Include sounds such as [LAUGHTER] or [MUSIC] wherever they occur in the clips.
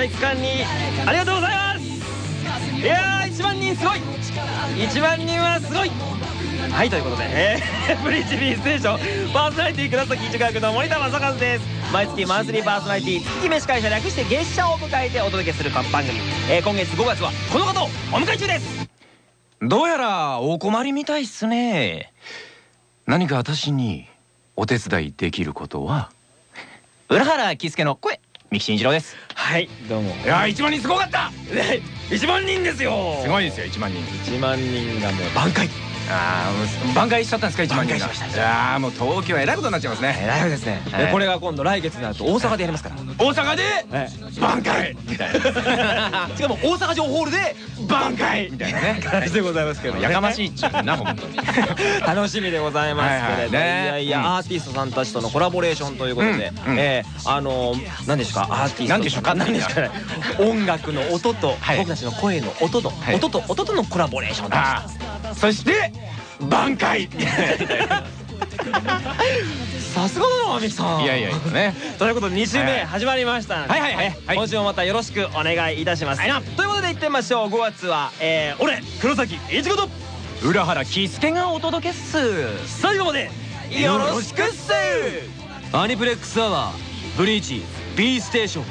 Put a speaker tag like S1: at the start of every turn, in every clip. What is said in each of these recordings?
S1: 体育館にありがとうございます。いやー1万人すごい。1万人はすごい。はいということで、えー、[LAUGHS] ブリッジ B ステーションパーソナリティ黒崎一学の森田正和です。毎月マンスリーパーソナリティ月飯会社略して月謝を迎えてお届けする番組、えー、今月5月はこの方をお迎え中です。
S2: どうやらお困りみたいっすね。何か私にお手伝いできることは？浦原喜助の声三木慎一郎です。
S1: はいどうも。
S2: いや一万人すごかった。[LAUGHS]
S1: 1万人ですよ。
S2: すごいですよ一万人。
S1: 1万人がもう挽回
S2: ああ挽回しちゃったんですか一万人
S1: 挽回しました。
S2: いやもう東京はえらいことになっちゃいますね。
S1: えらいですね。
S2: はい
S1: これが今度来月になると大阪でやりますから。
S2: 大阪で挽回みたいな
S1: しかも大阪城ホールで
S2: 挽回。みたいなね。
S1: 感じでございますけどね。
S2: やかましいっちゅうな本当に
S1: 楽しみでございますけれども。いやいや
S2: うん。
S1: アーティストさんたちとのコラボレーションということでえーあの何でしょうかアーティスト。
S2: 何でしょうか？
S1: 何ですか？ね音楽の音と
S2: はい
S1: 僕たちの声の音と
S2: はい。
S1: 音と音とのコラボレーション
S2: ああそして挽回。[LAUGHS]
S1: さすがだなミキさん。
S2: いやいやいやね。
S1: ということで2週目
S2: はい。
S1: 始まりました
S2: はいはいはい
S1: 今週もまたよろしくお願いいたします。
S2: はい。な
S1: ということでいってみましょう。5月はえー俺黒崎いちごと
S2: 浦原喜助がお届けっす。
S1: 最後までよろしくっす。
S3: アニプレックスアワーブリーチ B ステーション。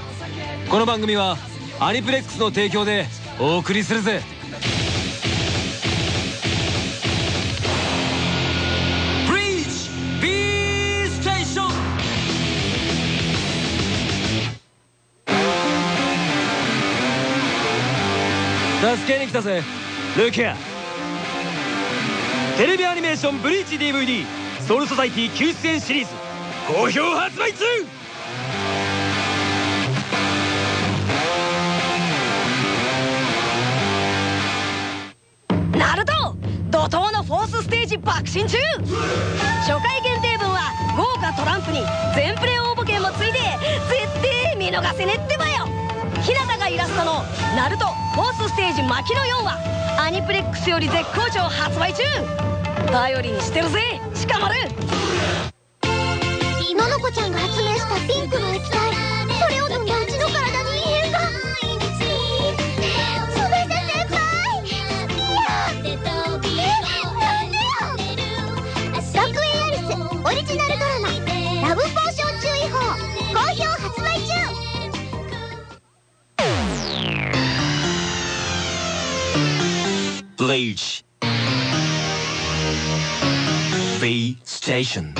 S3: この番組はアニプレックスの提供でお送りするぜけに来たぜ。ルキアテレビアニメーションブリーチ DVD ソウルソサイティ救出編シリーズ。好評発売中。
S4: ナルト怒涛のフォースステージ爆心中。初回限定分は豪華トランプに全プレ応募券もついて絶対見逃せねってばよ。日向がイラストの「ナルトフォースステージ巻きの4」はアニプレックスより絶好調発売中。頼りにしてるぜ鹿丸
S5: ののこちゃんが発明したピンク
S3: Bleach B Station.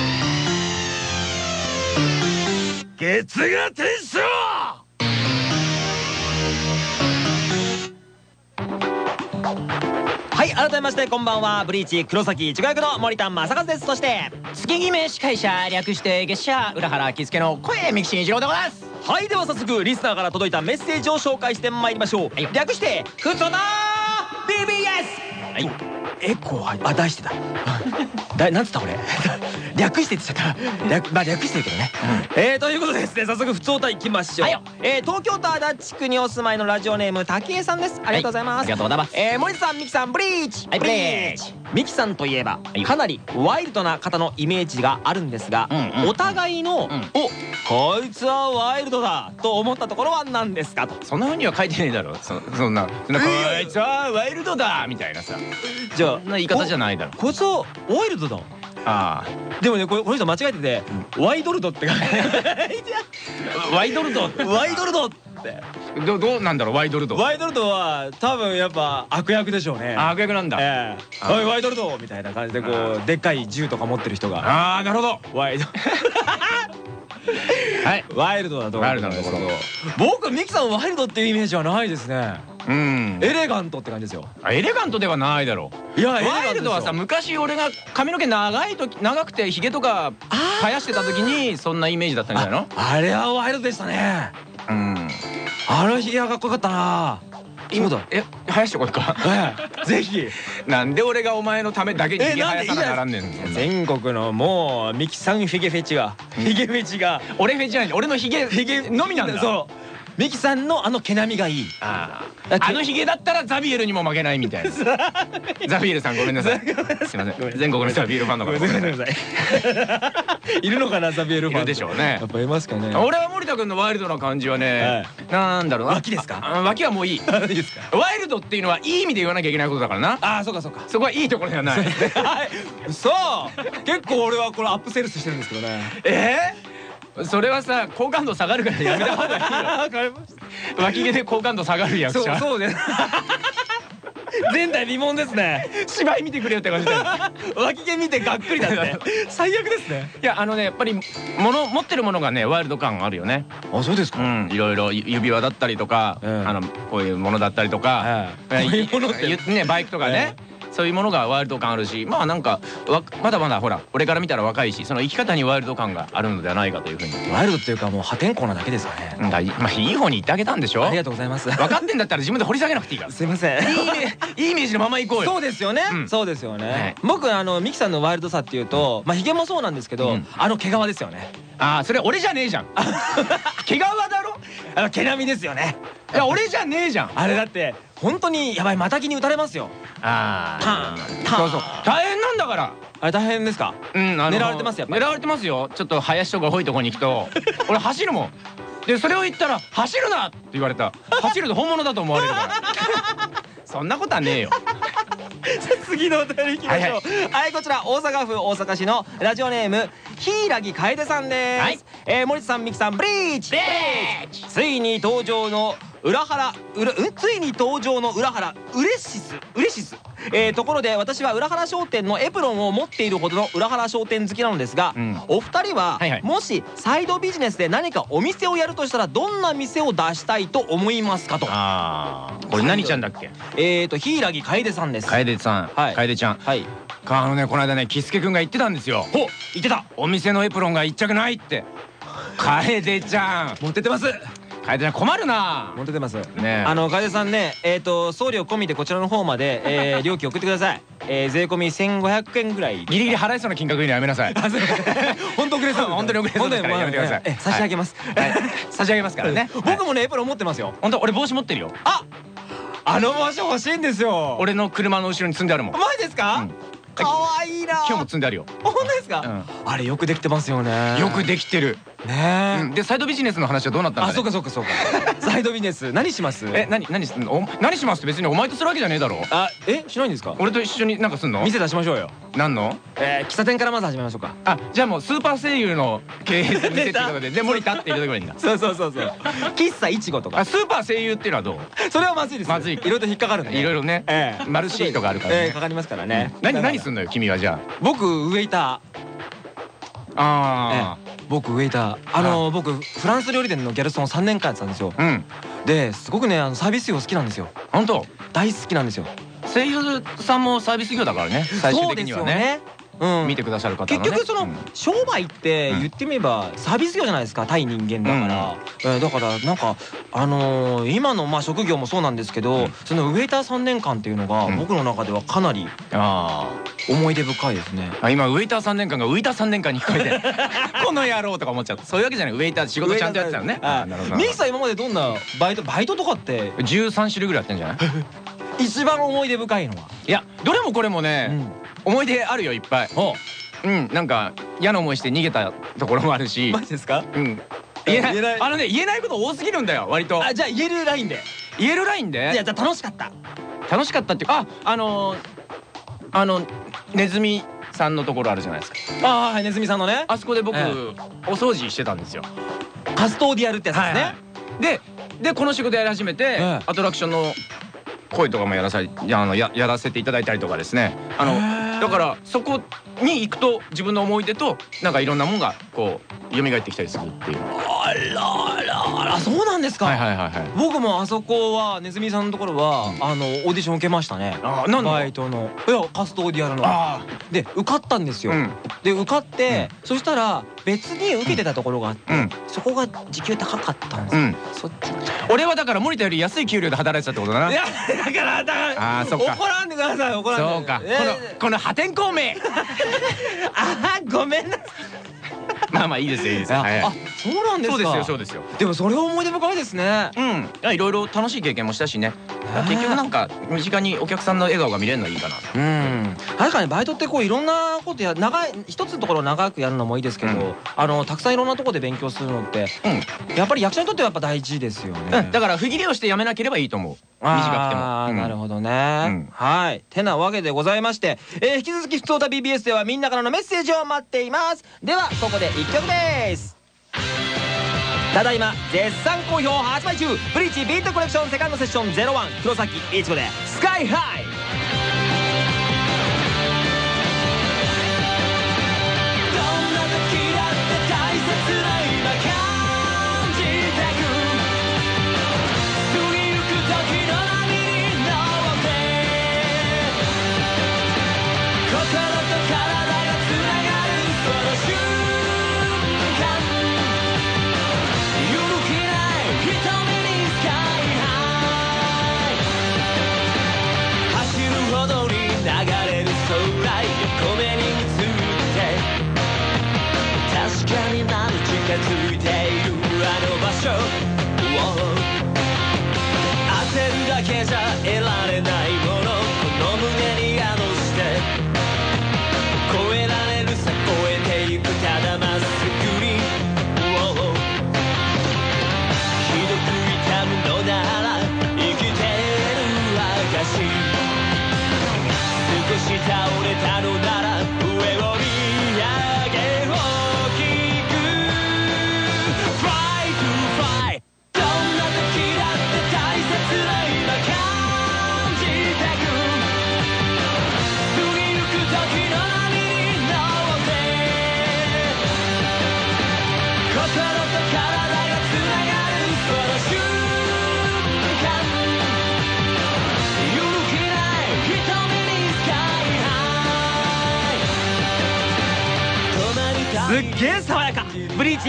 S1: 月が天章はい改めましてこんばんは。ブリーチ黒崎一護役の森田正和です。そして
S2: 月決め司会者略して月謝浦原喜助の声三木慎一郎でございます。
S1: はいでは早速リスナーから届いたメッセージを紹介してまいりましょう、略して「ふつおた BBS」はいエコーはいあ題してただ [LAUGHS] なんつった俺 [LAUGHS] 略してって言っちゃった。略まあ略してるけどね、えーということでですね早速普通歌いきましょう、
S2: はいよ。
S1: えー東京都足立区にお住まいのラジオネーム竹江さんです。ありがとうございます、
S2: ありがとうございます。
S1: えー森田さん、ミキさん、ブリーチ、
S2: はいブリーチ。
S1: ミキさんといえば、
S2: い
S1: かなりワイルドな方のイメージがあるんですが、
S2: うんうん。
S1: お互いの、
S2: ん。
S1: おこいつはワイルドだと思ったところは何ですか？と。
S2: そんな風には書いてねえだろ。そそんなそんなこいつはワイルドだみたいなさ。
S1: じゃ
S2: な言い方じゃないだろ。
S1: こいつはワイルドだ。
S2: あ
S1: でもねこれこの人間違えてて、ワイドルドって書いて
S2: あワイドルド。
S1: ワイドルド。って。
S2: どどうなんだろうワイドルド。
S1: ワイドルドは多分やっぱ悪役でしょうね。
S2: あ悪役なんだ。
S1: ええ。
S2: あ
S1: おいワイドルドみたいな感じでこうでっかい銃とか持ってる人が。
S2: ああなるほど。
S1: ワイド。
S2: はい。
S1: ワイルドだと思う。んですけど
S2: ワイル
S1: 僕ミキさんワイルドっていうイメージはないですね。
S2: うん
S1: エレガントって感じですよ。
S2: あエレガントではないだろう。
S1: いやエレガント
S2: ワイルドはさ昔俺が髪の毛長い時長くてヒゲとか生やしてた時にそんなイメージだったんじゃないの？
S1: あれはワイルドでしたね。
S2: うん。
S1: あのヒゲはかっこよかったな。そうだ
S2: え生やしてこいか？
S1: ええぜひ。[LAUGHS]
S2: なんで俺がお前のためだけに
S1: え
S2: ヒゲ生やさな
S1: な
S2: らんねん
S1: 全国のもうミキさんフィゲフェチが。フィゲフェチが。
S2: 俺フェチじゃない俺のヒゲ
S1: フィゲ
S2: のみなんだ。
S1: そうミキさんのあの毛並みがいい。
S2: ああのヒゲだったらザビエルにも負けないみたいな。[LAUGHS] ザビエルさんごめんなさい。すいません。全国のザビエルファンの方。ごめんなさい。
S1: いいるのかなザビエルファン
S2: いるでしょうね
S1: やっぱいますかね。
S2: 俺は森田君のワイルドな感じはね、なんだろうな。
S1: 脇ですか？
S2: あ脇はもういい。
S1: いいですか？
S2: ワイルドっていうのはいい意味で言わなきゃいけないことだからな。
S1: ああそうかそうか。
S2: そこはいいところではない。[LAUGHS]
S1: はい。[LAUGHS] そう。結構俺はこれアップセールスしてるんですけどね。
S2: えー、それはさ好感度下がるからやめた方がいいよ。脇毛で好感度下がる役者。
S1: そうそうです [LAUGHS] 前代未聞ですね。
S2: 芝居見てくれよって感じだよ。
S1: 脇毛見てがっくりだって。[LAUGHS] 最悪ですね。
S2: いやあのねやっぱり物持ってるものがねワイルド感あるよね。
S1: あそうです
S2: うんいろいろ指輪だったりとか、
S1: ええ
S2: あのこういうものだったりとか、
S1: ええこういうものって。
S2: ゆねバイクとかね、そういうものがワイルド感あるしまあなんかわまだまだほら俺から見たら若いしその生き方にワイルド感があるのではないかというふうに、
S1: ワイルドっていうかもう破天荒なだけですかね。
S2: まあいい方に言ってあげたんでしょ？
S1: ありがとうございます。
S2: 分かってんだったら自分で掘り下げなくていいから。
S1: すいません。
S2: いいイメージのまま行こうよ。
S1: そうですよね、
S2: うん。
S1: そうですよ
S2: はい。
S1: ね僕あのミキさんのワイルドさっていうとまあヒゲもそうなんですけど、
S2: うん。
S1: あの毛皮ですよね。
S2: ああそれ俺じゃねえじゃん。[LAUGHS] 毛皮だろ？
S1: あの毛並みですよね。
S2: いや俺じゃねえじゃん。
S1: あれだって本当にやばいマタギに打たれますよ。
S2: あ
S1: ターンターン。
S2: そうそう。大変なんだから。
S1: あれ大変ですか？
S2: うん、
S1: 狙われてますやっぱり。
S2: 狙われてますよ。ちょっと林とか多いとこに行くと。俺走るもん。でそれを言ったら「走るな!」って言われた。走ると本物だと思われるから。[LAUGHS] そんなことはねえよ。[LAUGHS]
S1: 次のお便りいきましょう。はい、こちら大阪府大阪市のラジオネーム柊楓さんです、
S2: はい。
S1: えー森田さんミキさんブリーチ。ついに登場の裏腹裏んついに登場の裏腹ウレシスウレシス、えーところで私は裏原商店のエプロンを持っているほどの裏原商店好きなのですが、
S2: うん。
S1: お二人は、
S2: はいはい。
S1: もしサイドビジネスで何かお店をやるとしたらどんな店を出したいと思いますかと。
S2: ああこれ何ちゃんだっけ？
S1: えーと柊楓さんです。
S2: 楓さん、
S1: はい。
S2: 楓ちゃん。
S1: はい。
S2: あのねこの間ねキスケくんが言ってたんですよ。
S1: ほ言ってた。
S2: お店のエプロンが一着ないって。楓ちゃん。
S1: 持ってってます
S2: 楓ちゃん困るな。
S1: 持ってってます。
S2: ね
S1: あの楓さんねえっ、と送料込みでこちらの方まで、えー、[LAUGHS] 料金送ってください、えー、税込み1500円ぐらい。
S2: ギリギリ払えそうな金額言うのやめなさい。[LAUGHS]
S1: 本当遅れそう。[LAUGHS]
S2: 本当に遅れそうですからやめてください。
S1: え差し上げます、
S2: はい。差し上げますからね。
S1: 僕もねエプロン持ってますよ。
S2: 本当俺帽子持ってるよ。
S1: ああの場所欲しいんですよ。
S2: 俺の車の後ろに積んであるもん。
S1: マジですか、
S2: うん。
S1: かわいいな。
S2: 今日も積んであるよ。
S1: 本当ですか、
S2: うん。
S1: あれよくできてますよね。
S2: よくできてる
S1: ねえ、
S2: うん。でサイドビジネスの話はどうなったんだ
S1: あそうかそうかそうか。[LAUGHS] サイドビジネス何します？
S2: え何何すんのお何しますって別にお前とするわけじゃねえだろ。
S1: あえしないんですか？
S2: 俺と一緒になんかすんの？
S1: 店出しましょうよ。
S2: 何の？
S1: えー、喫茶店からまず始めましょうか。
S2: あじゃあもうスーパー声優の経営店ってことで [LAUGHS] で森田って入れとけばいいんだ。
S1: そうそうそうそう。喫茶いちごとか。
S2: あスーパー声優っていうのはどう？
S1: それはまずいです
S2: まずい
S1: いろいろと引っかかるんで。
S2: いろいろね。
S1: ええ。
S2: マルシートがあるからね。
S1: ええかかりますからね。
S2: 何何すんのよ君はじゃ
S1: 僕ウェイタ
S2: ああ
S1: ー僕ウェイターあの僕フランス料理店のギャルソン3年間やってたんですよ。
S2: あうん。
S1: ですごくねあのサービス業好きなんですよ。
S2: 本当
S1: 大好きなんですよ。
S2: 声優さんもサービス業だからね最終的にはね。
S1: うん
S2: 見てくださる方
S1: 結局その
S2: うん。
S1: 商売って言ってみればサービス業じゃないですか対人間だから、えーだからなんかあのー今のまあ職業もそうなんですけど、
S2: うん。
S1: そのウェイター3年間っていうのが
S2: うん。
S1: 僕の中ではかなり
S2: あ
S1: 思い出深いですね。
S2: あ今ウェイター3年間がウェイター3年間に聞こえて [LAUGHS] この野郎とか思っちゃった。そういうわけじゃない。ウェイター仕事ちゃんとやってたのね。
S1: あ
S2: あなるほど。
S1: ミキさん今までどんなバイトバイトとかって [LAUGHS]
S2: 13種類ぐらいやってんじゃない？[LAUGHS]
S1: 一番思い出深いのは、
S2: いやどれもこれもね、
S1: うん
S2: 思い出あるよいっぱい。
S1: お
S2: う。んなんか嫌な思いして逃げたところもあるし。
S1: マジですか？
S2: うん。言えない。あのね言えないこと多すぎるんだよ割と。
S1: あじゃあ言えるラインで。
S2: 言えるライン
S1: いや
S2: で
S1: じゃあ楽しかった。
S2: 楽しかったっていうかああのーあのネズミさんのところあるじゃないですか。
S1: ああはいネズミさんのね。
S2: あそこで僕、
S1: え
S2: お掃除してたんですよ。
S1: カストーディアルってやつですね、
S2: ででこの仕事やり始めて、
S1: え
S2: アトラクションの声とかもやらさいやあのややらせていただいたりとかですね。あのだからそこに行くと自分の思い出となんかいろんなもんがこう蘇ってきたりするっていう。
S1: あらあらあらそうなんですか、
S2: はいはいはいはい。
S1: 僕もあそこはネズミさんのところは、あのオーディション受けましたね。
S2: あなんの？
S1: バイトの。いやカストーディアルの。
S2: あ
S1: で受かったんですよ、
S2: うん。
S1: で受かって、そしたら別に受けてたところがあって、
S2: うん。
S1: そこが時給高かったんですよ、
S2: うん。
S1: そっち。
S2: 俺はだから森田より安い給料で働いてたってことだな。い
S1: やだからだから怒らんでください怒らんで。
S2: そうか、
S1: えー。
S2: このこの破天荒名 [LAUGHS]
S1: あーごめんなさい [LAUGHS]
S2: まあまあいいですよいいですよ。はい。
S1: あそうなんですか。
S2: そうですよそうですよ。
S1: でもそれは思い出深いですね。
S2: うん。いろいろ楽しい経験もしたしね結局なんか身近にお客さんの笑顔が見れるのはいいかな。
S1: うん。確かにバイトってこういろんなことや長い一つのところを長くやるのもいいですけど、
S2: うん。
S1: あのたくさんいろんなところで勉強するのって
S2: うん。
S1: やっぱり役者にとってはやっぱ大事ですよね。
S2: うん。だから不義理をしてやめなければいいと思う。短くても。
S1: なるほどね、
S2: うん。
S1: はい。てなわけでございまして、えー引き続き「ふつおた BBS」ではみんなからのメッセージを待っています。ではここで1曲ですただいま絶賛好評発売中。ブリーチビートコレクションセカンドセッション01黒崎いちごで「スカイハイ」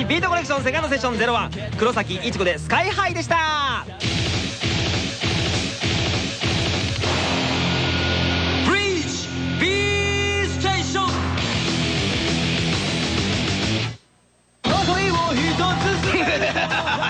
S1: ビートコレクションセカンドセッション01黒崎いちごでスカイハイでした。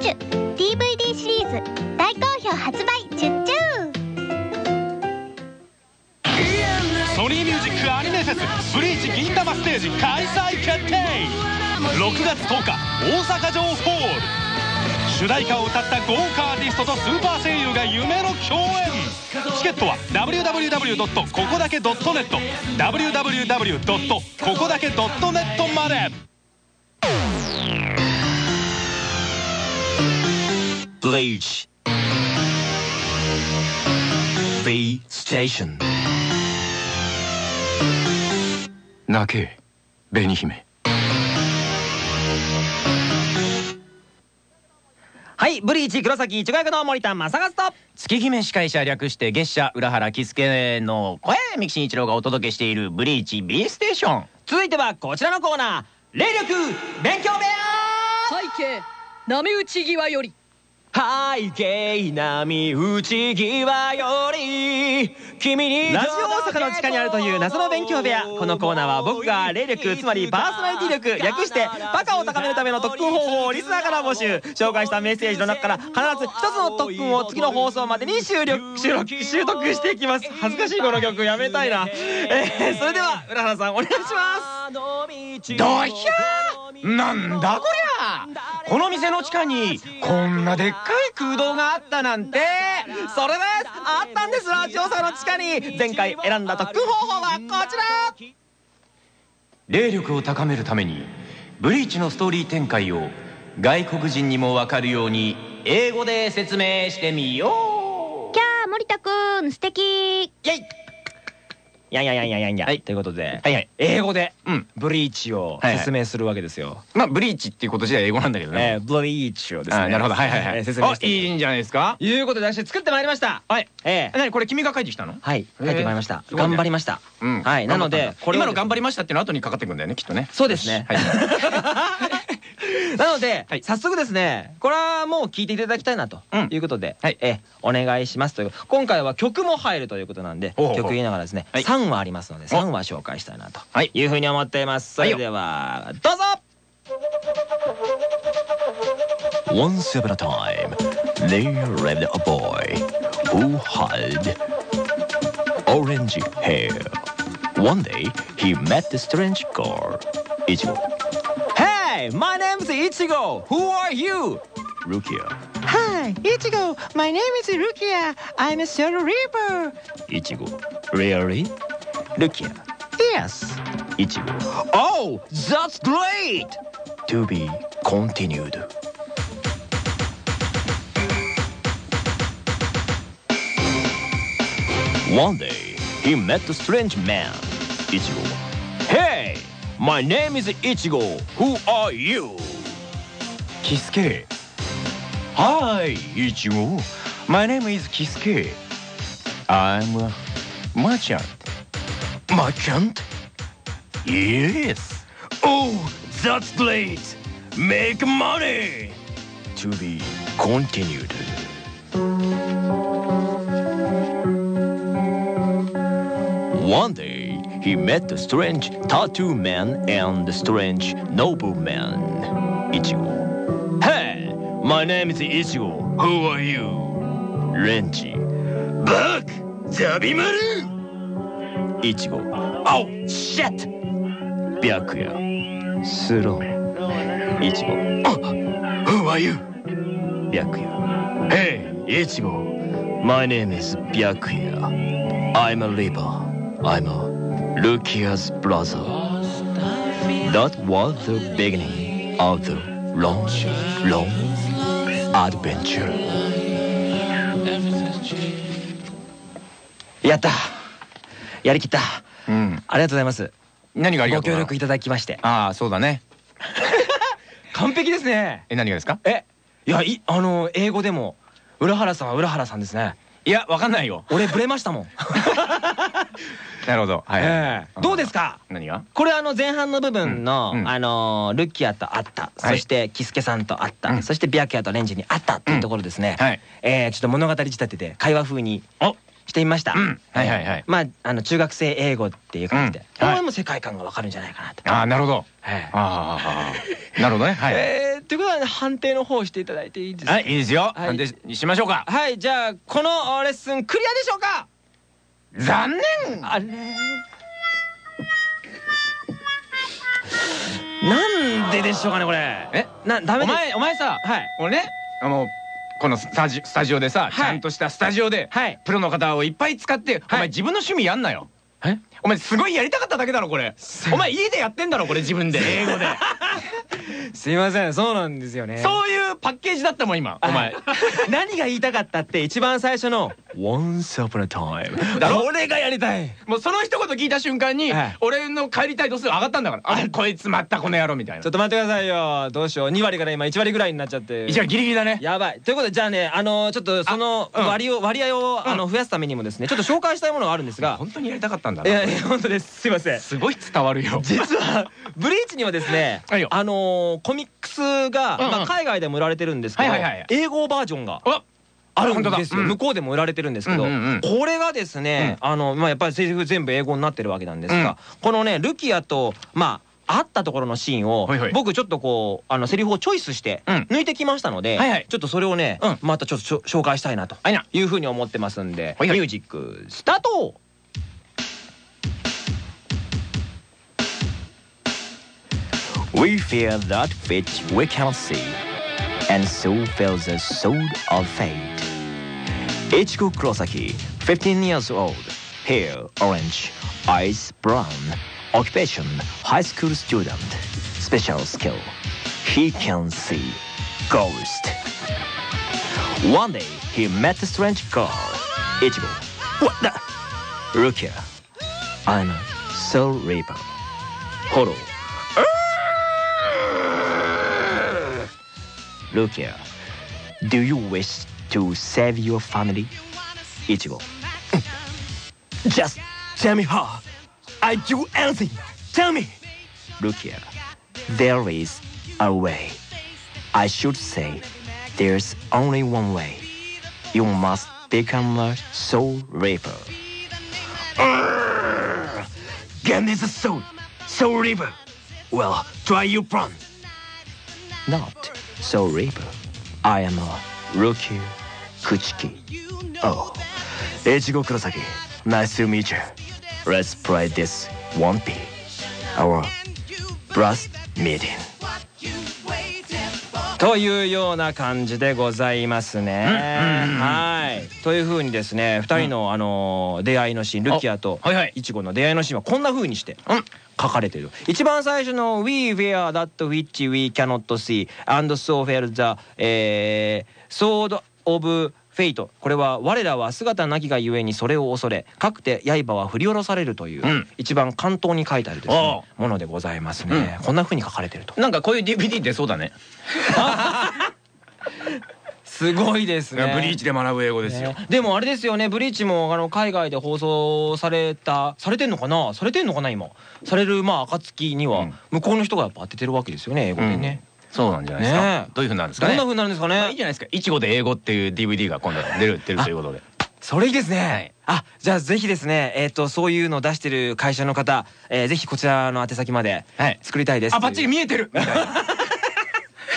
S5: チュ」DVD シリーズ。大好評発売チュッチュー。
S6: ソニーミュージックアニメフェスブリーチ銀魂ステージ開催決定。6月10日大阪城ホール。主題歌を歌った豪華アーティストとスーパー声優が夢の共演。チケットは www. ここだけ .net www. ここだけ .net まで。
S3: ブリーチ B ステーション
S2: 泣け紅姫。
S1: はいブリーチ黒崎いちご役の森田正和と。
S2: 月姫司会者略して月謝浦原喜助の声三木真一郎がお届けしているブリーチ B ステーション
S1: 続いてはこちらのコーナー。霊力勉強部屋。
S4: 背景波打ち際より
S7: 背景波打ち際より君に
S1: ラジオ大阪の地下にあるという謎の勉強部屋。このコーナーは僕が霊力つまりパーソナリティ力略してバカを高めるための特訓方法をリスナーから募集。紹介したメッセージの中から必ず一つの特訓を次の放送までに収録収録習得していきます。恥ずかしいこの曲やめたいな。えー、それでは浦原さんお願いします。
S2: どひゃーなんだこりゃ。この店の地下にこんなでっかい空洞があったなんて。
S1: それです。あったんです。ラジオ大阪の地下に。前回選んだ特訓方法はこちら。
S2: 霊力を高めるためにブリーチのストーリー展開を外国人にもわかるように英語で説明してみよう。
S5: キャー森田くん素敵。
S1: イェイ。いやいやいやいやいやいや、
S2: はい
S1: ということで、
S2: はいはい
S1: 英語で
S2: うん
S1: ブリーチを説明するわけですよ。
S2: まあブリーチっていうこと自体英語なんだけどね
S1: えーブリーチをですね。
S2: なるほどはいはいはい
S1: 説明して
S2: いいんじゃないですか
S1: いうことで私作ってまいりました。
S2: はい
S1: ええ
S2: 何これ君が書いてきたの
S1: はい、書いてまいりました。頑張りました。
S2: うん
S1: はい、なので、
S2: これ今の頑張りましたっていうの後にかかってくんだよねきっとね
S1: そうですね。
S2: はい [LAUGHS]
S1: なので、
S2: はい。
S1: 早速ですね、これはもう聞いていただきたいなと
S2: うん。
S1: いうことで、
S2: はい。
S1: えお願いしますという。今回は曲も入るということなんで、曲言いながらですね、
S2: はい。
S1: 3話ありますので、3話紹介したいなと
S2: はい。
S1: いうふうに思っています。それでは、どうぞ。
S7: Once upon a time, there lived a boy. Who had orange hair? One day, he met a strange girl, Ichigo.
S1: Hey, my name is Ichigo. Who are you?
S7: Rukia.
S1: Hi, Ichigo. My name is Rukia. I'm a Shadow Reaper.
S7: Ichigo. Really?
S1: Rukia. Yes.
S7: Ichigo.
S1: Oh, that's great.
S7: To be continued. One day, he met a strange man, Ichigo. Hey, my name is Ichigo. Who are you?
S2: Kisuke Hi Ichigo My name is Kisuke I'm a merchant
S7: Merchant?
S2: Yes
S7: Oh, that's great. Make money. To be continued. One day, he met the strange tattoo man and the strange nobleman, Ichigo. Hey, my name is Ichigo. Who are you? Renji. Buck! Zabimaru! Ichigo. Oh, shit! Byakuya. Slow. Ichigo. Oh, who are you? Byakuya. Hey, Ichigo. My name is Byakuya. I'm a leaper. I'm a Lukia's brother That was the beginning of the long long adventure
S1: やった。やりきった。
S2: うん
S1: ありがとうございます。
S2: 何がありがとう
S1: ご協力いただきまして。
S2: ああそうだね
S1: 完璧ですね。
S2: え何がですか
S1: え、いや、い、あの、英語でも。浦原さんは浦原さんですね。
S2: いやわかんないよ。
S1: 俺ブレましたもん。[LAUGHS]
S2: なるほど。はいはい。
S1: ええ。どうですか？
S2: 何が？
S1: これあの前半の部分の、
S2: うん。うん。
S1: あのルッキアと会った、
S2: はい。
S1: そしてキスケさんと会った、
S2: うん。
S1: そしてビアキアとレンジに会ったっていうところですね、
S2: はい。
S1: えーちょっと物語仕立てて会話風に
S2: お。
S1: してみました、
S2: うん。はいはいはい。
S1: まああの中学生英語っていう感じで、これも世界観がわかるんじゃないかなと、
S2: ああなるほど。
S1: はい
S2: ああああなるほどね。はい。
S1: えー、ということ判定の方をしていただいていいですか？
S2: はいいいですよ。
S1: はい。
S2: 判定ししましょうか。
S1: はいじゃあこのレッスンクリアでしょうか？
S2: 残念。
S1: あれ？なんででしょうかねこれ。
S2: え？
S1: なダメで
S2: お前お前さ
S1: はい。
S2: 俺ねあのこのスタジスタジオでさ、
S1: い。
S2: ちゃんとしたスタジオで、
S1: はい。
S2: プロの方をいっぱい使って、お前自分の趣味やんなよ。
S1: え
S2: お前すごいやりたかっただけだろこれ。お前家でやってんだろこれ自分で。英語で。[LAUGHS]
S1: すいませんそうなんですよね。
S2: そういうパッケージだったもん今。お前。[LAUGHS]
S1: 何が言いたかったって一番最初の
S7: Once upon a time
S2: だろ？
S1: これがやりたい。
S2: もうその一言聞いた瞬間に、
S1: はい。
S2: 俺の帰りたい度数上がったんだから。あこいつまったこの野郎みたいな。
S1: ちょっと待ってくださいよ。どうしよう。2割から今1割ぐらいになっちゃって。
S2: 一応ギリギリだね。
S1: やばい。ということでじゃあねあのちょっとその
S2: あうん。
S1: 割を割合をあの増やすためにもですねちょっと紹介したいものがあるんですが。
S2: 本当にやりたかったんだな [LAUGHS]
S1: 本当です。すいません。
S2: すごい伝わるよ。
S1: 実はブリーチにはですねあのーコミックスがまあ海外でも売られてるんですけど英語バージョンが
S2: あ
S1: あるんですよ。
S2: うん。
S1: 向こうでも売られてるんですけどこれがですねあのまあやっぱりセリフ全部英語になってるわけなんですがこのねルキアとまあ会ったところのシーンを僕ちょっとこうあのセリフをチョイスして
S2: うん。
S1: 抜いてきましたのでちょっとそれをね
S2: うん
S1: またちょっと紹介したいなと
S2: はい
S1: うふうに思ってますんでミュージックスタート
S7: We fear that which we cannot see, and so feels the sword of fate. Ichigo Kurosaki, 15 years old, hair orange, eyes brown, occupation high school student, special skill, he can see ghost. One day he met a strange girl, Ichigo. What the? Look here.
S8: I'm a soul reaper フ Look here. Do you wish to save your family? Ichigo. [LAUGHS] Just tell me how. I do anything. Tell me. Look here. There is a way. I should say, there's only one way. You must become a soul reaper. Urgh! Gen is a soul. Soul reaper. Well, try your plan. Not. Soul reaper I am a rookie Kuchiki Oh イチゴ黒崎 Nice to meet you Let's play this one P Our last meeting
S1: というような感じでございますね。はい。というふうにですね、二人のあの出会いのシーン、ルキアと
S2: はいはい
S1: イチゴの出会いのシーンはこんなふうにして書かれてる。一番最初の We wear that which we cannot see and so fell the、えー、sword of fate. これは我らは姿なきがゆえにそれを恐れかくて刃は振り下ろされるという、
S2: うん。
S1: 一番関東に書いてあるですねものでございますね、こんなふうに書かれてると。
S2: なんかこういう DVD ってそうだね [LAUGHS]
S1: すごいですね。
S2: ブリーチで学ぶ英語ですよ。
S1: ね。でもあれですよね。ブリーチもあの海外で放送されたされてんのかな？されてんのかな今？されるまあ暁には。
S2: うん。
S1: 向こうの人がやっぱ当ててるわけですよね英語でね、
S2: そうなんじゃないですか。どういうふうになるんですかね？
S1: どんな風になるんですかね？
S2: まあいいじゃないですか。いちごで英語っていう DVD が今度出る出るということで。
S1: それいいですね、あじゃあぜひですねえっ、とそういうのを出してる会社の方、えー、ぜひこちらの宛先まで
S2: はい。
S1: 作りたいです
S2: あバッチリ見えてるみたいな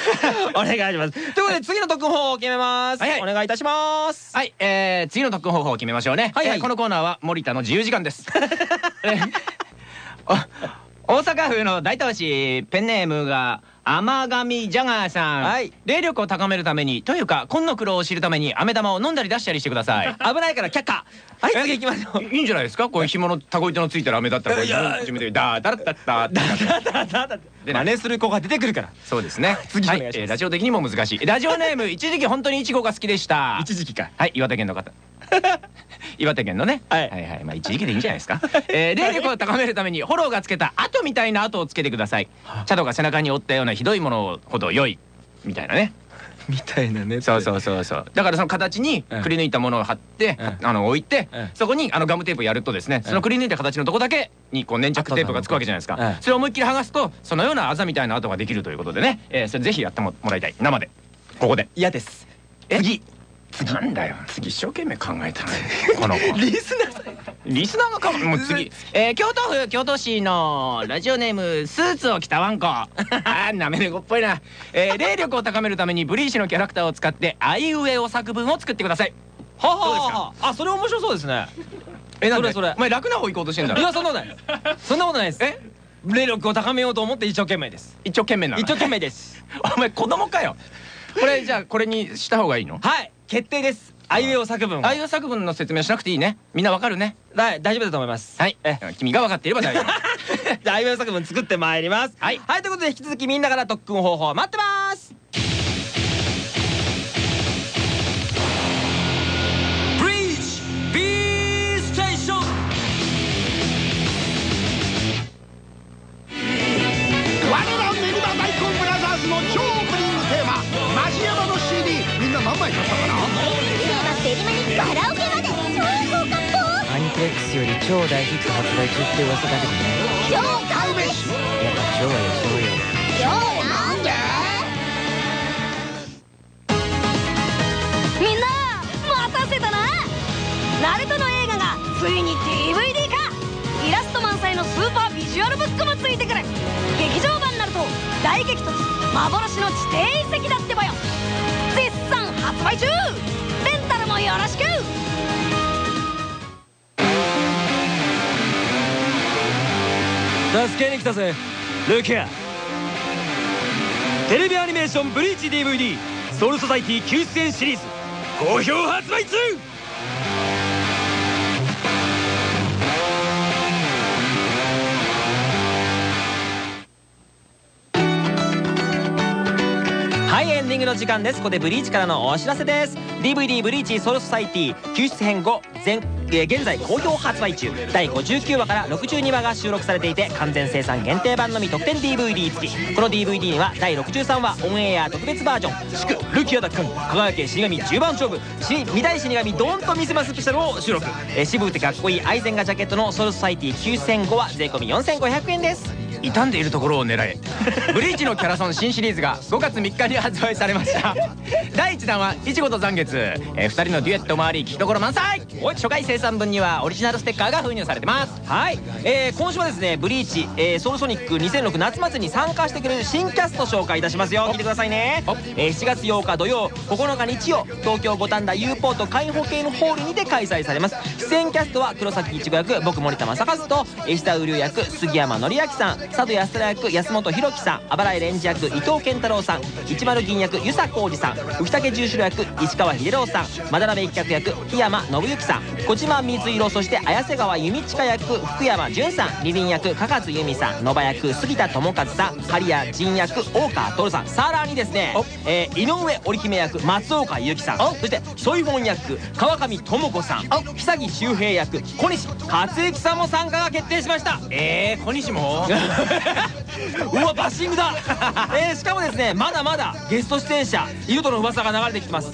S2: [LAUGHS]
S1: お願いします。ということで次の特訓法を決めます、
S2: はいはい。
S1: お願いいたします。
S2: はい、えー、次の特訓方法を決めましょうね。
S1: はい
S2: このコーナーは森田の自由時間です。[LAUGHS] 大阪府の大東市ペンネームが甘神ジャガーさん、
S1: はい。
S2: 霊力を高めるためにというか紺の苦労を知るために飴玉を飲んだり出したりしてください。[LAUGHS]
S1: 危ないから却下。はい次行きましょう。
S2: いいんじゃないですか？こういう紐のタコ糸のついてる飴だったら自分でダーダラッダッダーダーで
S1: 真似する子が出てくるから。
S2: そうですね。[LAUGHS]
S1: 次お願いします
S2: ラジオ的にも難しい。ラジオネーム一時期本当にイチゴが好きでした。[LAUGHS]
S1: 一時期か。
S2: はい岩手県の方岩手県のね、
S1: はい。
S2: はいはい。まあ一時期でいいんじゃないですか、えー、霊力を高めるためにフォローがつけた跡みたいな跡をつけてください。チャドが背中に負ったようなひどいものほど良いみたいなね。
S1: みたいなね。
S2: そうそうそうそう。だからその形に
S1: うん。
S2: くり抜いたものを貼って、
S1: うん。
S2: あの置いて、
S1: うん。
S2: そこにあのガムテープをやるとですね、そのくり抜いた形のとこだけにこう粘着テープがつくわけじゃないですか、
S1: うん。
S2: それを思いっきり剥がすとそのようなあざみたいな跡ができるということでね、えーそれぜひやってももらいたい。生で。ここで。
S1: 嫌です。
S2: え次なんだよ次一生懸命考えたの [LAUGHS] この子。リスナーリスナーがかもう次、[LAUGHS] えー、京都府京都市のラジオネームスーツを着たワンコ。[LAUGHS] あーなめ猫っぽいな、えー、霊力を高めるためにブリーチのキャラクターを使ってあいうえお作文を作ってください。
S1: はあはあはああそれ面白そうですね。
S2: えなんで？
S1: それそれ。
S2: お前楽な方行こうとしてんだ
S1: い
S2: ろ
S1: やそんなことない。そんなことないです。
S2: え？
S1: 霊力を高めようと思って一生懸命です。
S2: 一生懸命なの
S1: 一生懸命です。
S2: お前子供かよ。これじゃあこれにした方がいいの？
S1: はい決定です。あ。いうえお作文を。
S2: あいう作文の説明しなくていいね。みんなわかるね。
S1: はい大丈夫だと思います。
S2: はい。
S1: え
S2: 君が分かっていれば大丈夫。[LAUGHS]
S1: じゃああいうえお作文作ってまいります。
S2: はい。
S1: はいということで引き続きみんなから特訓方法待ってます
S9: 超
S10: 大ヒット発売中って噂だけどね
S5: 超買うべし
S10: やっぱ超は予想よ
S5: 超なんで
S4: みんな待たせたなナルトの映画がついに DVD 化イラスト満載のスーパービジュアルブックもついてくる劇場版ナルト大激突幻の地底遺跡だってばよ絶賛発売中。レンタルもよろしく
S1: 助けに来たぜ。ルキアテレビアニメーション「ブリーチ DVD ソウルソサイティ救出編シリーズ」好評発売中。はいエンディングの時間です。ここでブリーチからのお知らせです。DVD ブリーチソウルソサイティ救出編後全現在好評発売中。第59話から62話が収録されていて完全生産限定版のみ特典 DVD 付き。この DVD には第63話オンエア特別バージョン。祝ルキア奪還輝け死神10番勝負。死二大死神ドンと見せますスペシャルを収録、え渋くてかっこいい藍染がジャケットのソウルソサエティ9005は税込4500円です。
S2: 傷んでいるところを狙え。[LAUGHS] ブリーチのキャラソン新シリーズが5月3日に発売されました。[LAUGHS] 第1弾は一護と斬月、えー、2人のデュエットもあり聞きどころ満載。初回生産分にはオリジナルステッカーが封入されてます。
S1: はい、えー今週はですねブリーチ、えーソウルソニック2006夏祭りに参加してくれる新キャスト紹介いたしますよ。聞いてくださいね、えー7月8日土曜9日日曜東京五反田 U ポート開放系のホールにて開催されます。出演キャストは黒崎一護役僕森田成一と石田雨竜役杉山紀明さん佐渡安虎役安本博樹さんあばらいレンジ役伊藤健太郎さん一丸銀役遊佐浩二さん浮竹十四郎役石川秀郎さんまだらめ一脚役檜山信之さん小島光弘そして綾瀬川弓近役福山潤さんリリン役加勝由美さん野場役杉田智和さん刈谷仁役大川徹さんさらにですね、えー井上織姫役松岡由紀さんそしてソイボン役川上智子さん久木周平役小西克之さんも参加が決定しました。
S2: えー、小西も？
S1: う [LAUGHS] わバッシングだ、えーしかもですねまだまだゲスト出演者いるとの噂が流れてきてます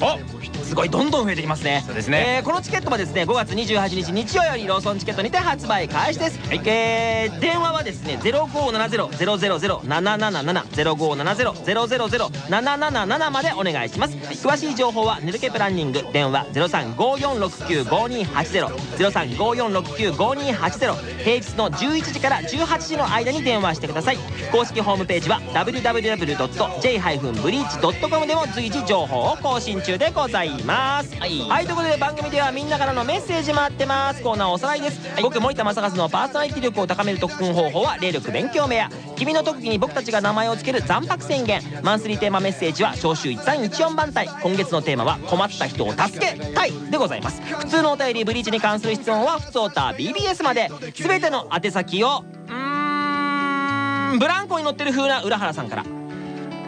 S1: すごいどんどん増えてきますね。
S2: そうですね。
S1: えーこのチケットはですね5月28日日曜よりローソンチケットにて発売開始です、えー電話はですね0570-000-777 0570-000-777までお願いします。詳しい情報はネルケプランニング。電話0354695280 0354695280平日の11時から18時の間に電話してください。公式ホームページは www.j-breach.com でも随時情報を更新中でございます。はい、ということで番組ではみんなからのメッセージ待ってます。コーナーおさらいです、僕森田正和のパーソナリティ力を高める特訓方法は霊力勉強部屋。君の特技に僕たちが名前を付ける残白宣言。マンスリーテーマメッセージは召集1314番隊。今月のテーマは困った人を助け。たいでございます。普通のお便りブリーチに関する質問は普通オタ BBS まで。全ての宛先をうーんブランコに乗ってる風な浦原さんから。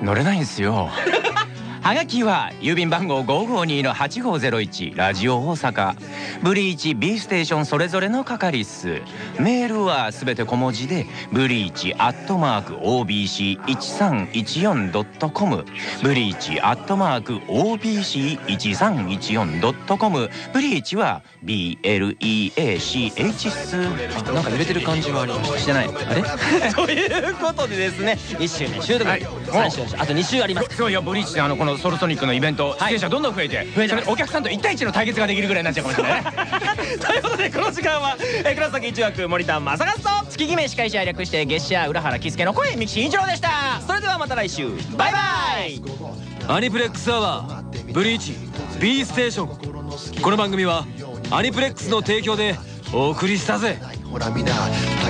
S2: 乗れないんですよ [LAUGHS] はがきは郵便番号552-8501ラジオ大阪。ブリーチ B ステーションそれぞれの係っすメールはすべて小文字でブリーチアットマーク OBC1314.com ブリーチアットマーク OBC1314.com ブリーチは BLEACH っす
S10: なんか揺れてる感じはありました。
S2: してない。あれ？[LAUGHS]
S1: ということでですね1周年終了
S2: はい。
S1: 3周年あと2週あります。
S2: そういやブリーチであのこのソルソニックのイベント出演者どんどん増えて
S1: 増えてます。
S2: それお客さんと1対1の対決ができるぐらいになっちゃうかもしれないね。
S1: ということでこの時間は、えー、倉崎一枠森田正和と
S2: 月決め司会者略して月謝浦原喜助の声ミキシ以上でした。
S1: それではまた来週。バイバイ。
S3: アニプレックスアワーブリーチ B ステーション。この番組はアニプレックスの提供でお送りしたぜ。
S11: ほら皆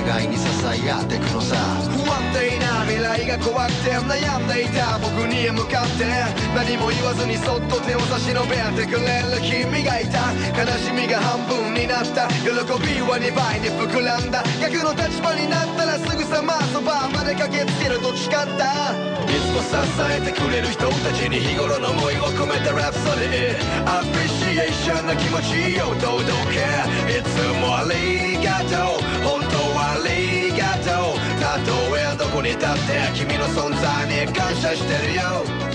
S11: 互いに支え合ってくのさ。不安定な未来が怖くて悩んでいた僕に向かって。何も言わずにそっと手を差し伸べてくれる君がいた。悲しみが半分になった。喜びは2倍に膨らんだ。逆の立場になったらすぐさまそばまで駆けつけると誓った。いつも支えてくれる人たちに日頃の思いを込めたラプソディアプリシエーションの気持ちを届け。いつもありがとう。本当ありがとう。たとえどこに立って君の存在に感謝してるよ。